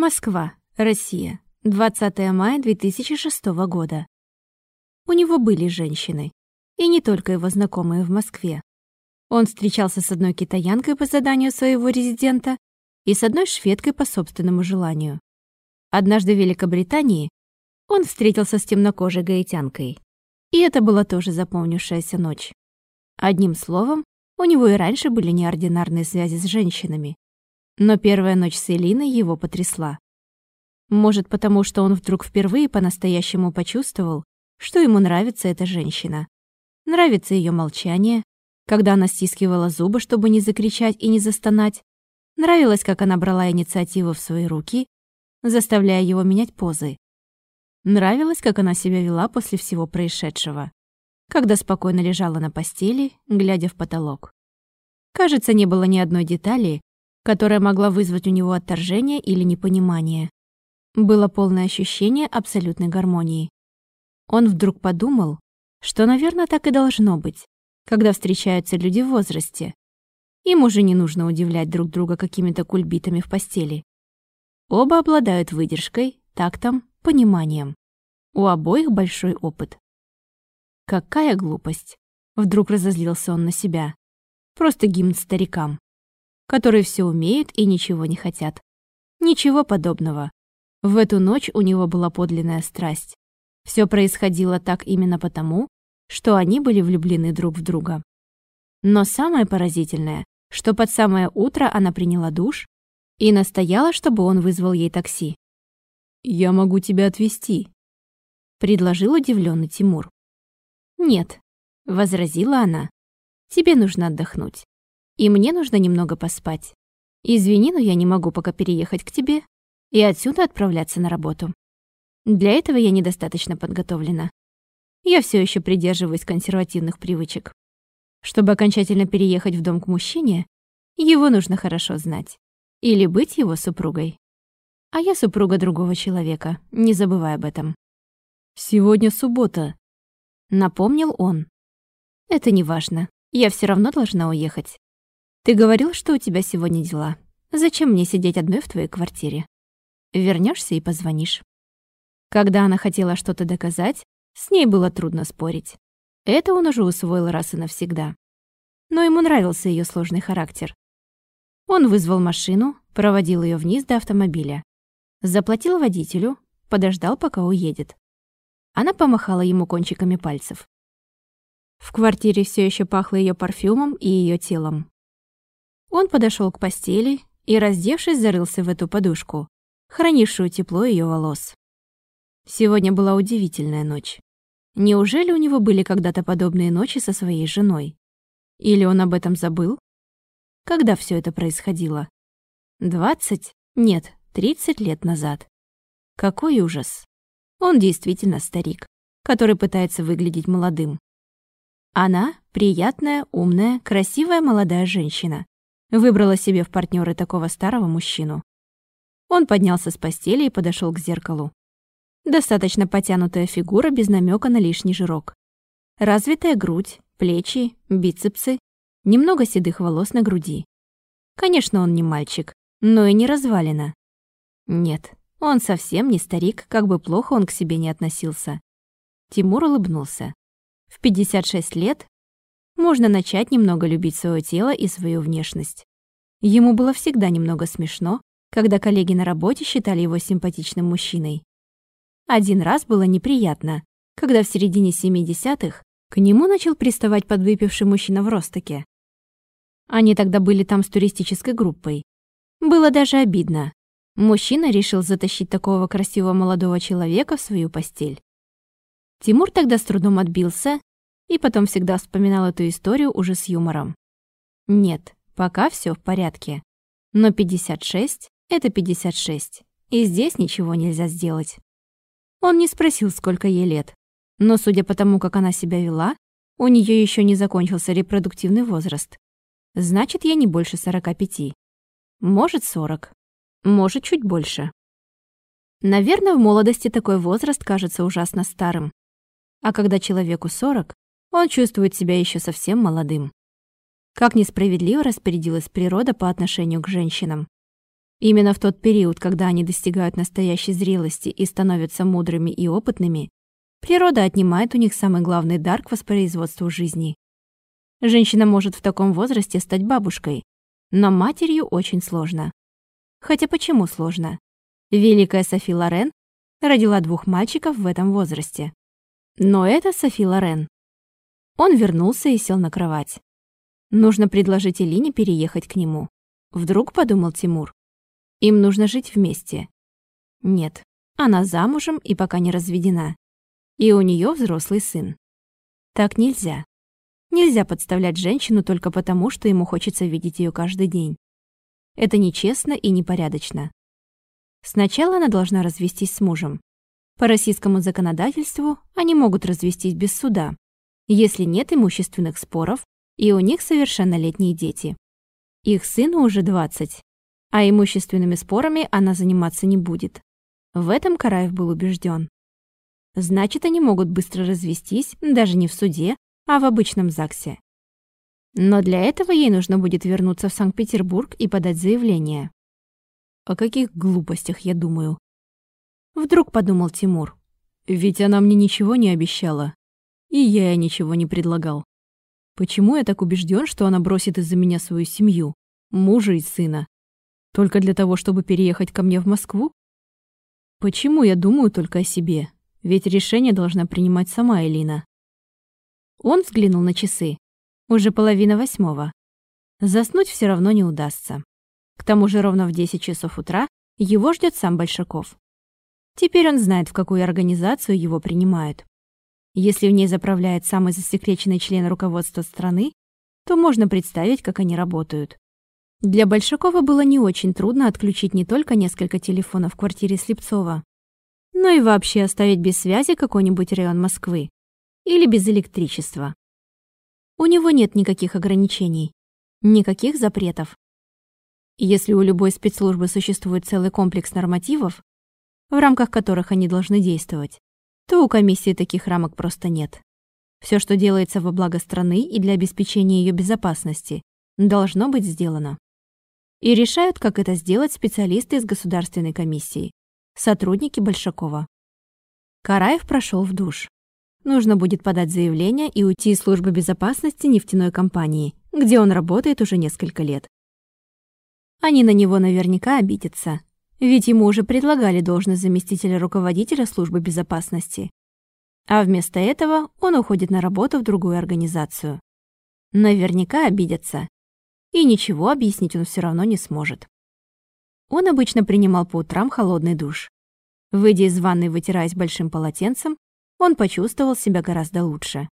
Москва, Россия. 20 мая 2006 года. У него были женщины. И не только его знакомые в Москве. Он встречался с одной китаянкой по заданию своего резидента и с одной шведкой по собственному желанию. Однажды в Великобритании он встретился с темнокожей гаитянкой. И это была тоже запомнившаяся ночь. Одним словом, у него и раньше были неординарные связи с женщинами. Но первая ночь с Элиной его потрясла. Может, потому что он вдруг впервые по-настоящему почувствовал, что ему нравится эта женщина. Нравится ее молчание, когда она стискивала зубы, чтобы не закричать и не застонать. Нравилось, как она брала инициативу в свои руки, заставляя его менять позы. Нравилось, как она себя вела после всего происшедшего, когда спокойно лежала на постели, глядя в потолок. Кажется, не было ни одной детали, которая могла вызвать у него отторжение или непонимание. Было полное ощущение абсолютной гармонии. Он вдруг подумал, что, наверное, так и должно быть, когда встречаются люди в возрасте. Им уже не нужно удивлять друг друга какими-то кульбитами в постели. Оба обладают выдержкой, тактом, пониманием. У обоих большой опыт. Какая глупость! Вдруг разозлился он на себя. Просто гимн старикам которые все умеют и ничего не хотят. Ничего подобного. В эту ночь у него была подлинная страсть. Все происходило так именно потому, что они были влюблены друг в друга. Но самое поразительное, что под самое утро она приняла душ и настояла, чтобы он вызвал ей такси. «Я могу тебя отвезти», — предложил удивленный Тимур. «Нет», — возразила она, — «тебе нужно отдохнуть и мне нужно немного поспать. Извини, но я не могу пока переехать к тебе и отсюда отправляться на работу. Для этого я недостаточно подготовлена. Я все еще придерживаюсь консервативных привычек. Чтобы окончательно переехать в дом к мужчине, его нужно хорошо знать. Или быть его супругой. А я супруга другого человека, не забывай об этом. «Сегодня суббота», — напомнил он. «Это не важно. Я все равно должна уехать. Ты говорил, что у тебя сегодня дела. Зачем мне сидеть одной в твоей квартире? Вернешься и позвонишь. Когда она хотела что-то доказать, с ней было трудно спорить. Это он уже усвоил раз и навсегда. Но ему нравился ее сложный характер. Он вызвал машину, проводил ее вниз до автомобиля. Заплатил водителю, подождал, пока уедет. Она помахала ему кончиками пальцев. В квартире все еще пахло ее парфюмом и ее телом. Он подошел к постели и, раздевшись, зарылся в эту подушку, хранившую тепло ее волос. Сегодня была удивительная ночь. Неужели у него были когда-то подобные ночи со своей женой? Или он об этом забыл? Когда все это происходило? Двадцать? Нет, тридцать лет назад. Какой ужас. Он действительно старик, который пытается выглядеть молодым. Она — приятная, умная, красивая молодая женщина, Выбрала себе в партнеры такого старого мужчину. Он поднялся с постели и подошел к зеркалу. Достаточно потянутая фигура без намека на лишний жирок. Развитая грудь, плечи, бицепсы, немного седых волос на груди. Конечно, он не мальчик, но и не развалина. Нет, он совсем не старик, как бы плохо он к себе не относился. Тимур улыбнулся. В 56 лет можно начать немного любить свое тело и свою внешность. Ему было всегда немного смешно, когда коллеги на работе считали его симпатичным мужчиной. Один раз было неприятно, когда в середине 70-х к нему начал приставать подвыпивший мужчина в Ростоке. Они тогда были там с туристической группой. Было даже обидно. Мужчина решил затащить такого красивого молодого человека в свою постель. Тимур тогда с трудом отбился и потом всегда вспоминал эту историю уже с юмором. Нет, пока все в порядке. Но 56 — это 56, и здесь ничего нельзя сделать. Он не спросил, сколько ей лет, но судя по тому, как она себя вела, у нее еще не закончился репродуктивный возраст. Значит, ей не больше 45. Может, 40. Может, чуть больше. Наверное, в молодости такой возраст кажется ужасно старым. А когда человеку 40, он чувствует себя еще совсем молодым. Как несправедливо распорядилась природа по отношению к женщинам. Именно в тот период, когда они достигают настоящей зрелости и становятся мудрыми и опытными, природа отнимает у них самый главный дар к воспроизводству жизни. Женщина может в таком возрасте стать бабушкой, но матерью очень сложно. Хотя почему сложно? Великая Софи Лорен родила двух мальчиков в этом возрасте. Но это Софи Лорен. Он вернулся и сел на кровать. Нужно предложить Элине переехать к нему. Вдруг подумал Тимур. Им нужно жить вместе. Нет, она замужем и пока не разведена. И у нее взрослый сын. Так нельзя. Нельзя подставлять женщину только потому, что ему хочется видеть ее каждый день. Это нечестно и непорядочно. Сначала она должна развестись с мужем. По российскому законодательству они могут развестись без суда, если нет имущественных споров и у них совершеннолетние дети. Их сыну уже 20, а имущественными спорами она заниматься не будет. В этом Караев был убежден. Значит, они могут быстро развестись, даже не в суде, а в обычном ЗАГСе. Но для этого ей нужно будет вернуться в Санкт-Петербург и подать заявление. О каких глупостях я думаю? Вдруг подумал Тимур. Ведь она мне ничего не обещала. И я ей ничего не предлагал. Почему я так убежден, что она бросит из-за меня свою семью, мужа и сына? Только для того, чтобы переехать ко мне в Москву? Почему я думаю только о себе? Ведь решение должна принимать сама Элина. Он взглянул на часы. Уже половина восьмого. Заснуть все равно не удастся. К тому же ровно в 10 часов утра его ждет сам Большаков. Теперь он знает, в какую организацию его принимают. Если в ней заправляет самый засекреченный член руководства страны, то можно представить, как они работают. Для Большакова было не очень трудно отключить не только несколько телефонов в квартире Слепцова, но и вообще оставить без связи какой-нибудь район Москвы или без электричества. У него нет никаких ограничений, никаких запретов. Если у любой спецслужбы существует целый комплекс нормативов, в рамках которых они должны действовать, то у комиссии таких рамок просто нет. Все, что делается во благо страны и для обеспечения ее безопасности, должно быть сделано. И решают, как это сделать специалисты из Государственной комиссии, сотрудники Большакова. Караев прошел в душ. Нужно будет подать заявление и уйти из службы безопасности нефтяной компании, где он работает уже несколько лет. Они на него наверняка обидятся, ведь ему уже предлагали должность заместителя руководителя службы безопасности. А вместо этого он уходит на работу в другую организацию. Наверняка обидятся, и ничего объяснить он все равно не сможет. Он обычно принимал по утрам холодный душ. Выйдя из ванной, вытираясь большим полотенцем, он почувствовал себя гораздо лучше.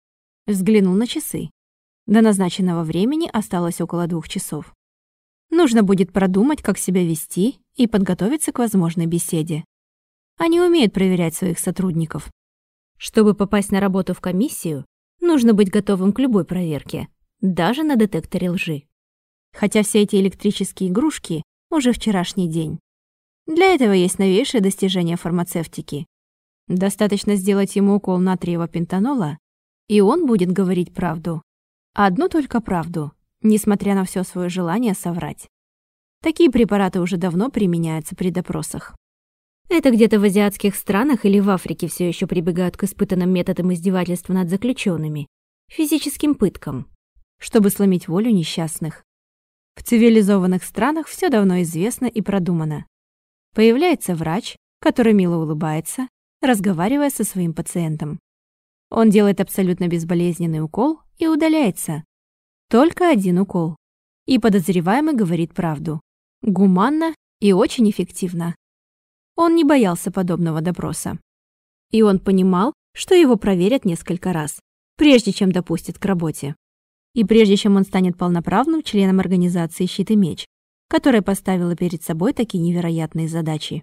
Взглянул на часы. До назначенного времени осталось около двух часов. Нужно будет продумать, как себя вести и подготовиться к возможной беседе. Они умеют проверять своих сотрудников. Чтобы попасть на работу в комиссию, нужно быть готовым к любой проверке, даже на детекторе лжи хотя все эти электрические игрушки уже вчерашний день. Для этого есть новейшее достижение фармацевтики. Достаточно сделать ему укол натриевого пентанола, и он будет говорить правду. Одну только правду, несмотря на все свое желание соврать. Такие препараты уже давно применяются при допросах. Это где-то в азиатских странах или в Африке все еще прибегают к испытанным методам издевательства над заключенными, физическим пыткам, чтобы сломить волю несчастных. В цивилизованных странах все давно известно и продумано. Появляется врач, который мило улыбается, разговаривая со своим пациентом. Он делает абсолютно безболезненный укол и удаляется. Только один укол. И подозреваемый говорит правду. Гуманно и очень эффективно. Он не боялся подобного допроса. И он понимал, что его проверят несколько раз, прежде чем допустят к работе и прежде чем он станет полноправным членом организации «Щит и меч», которая поставила перед собой такие невероятные задачи.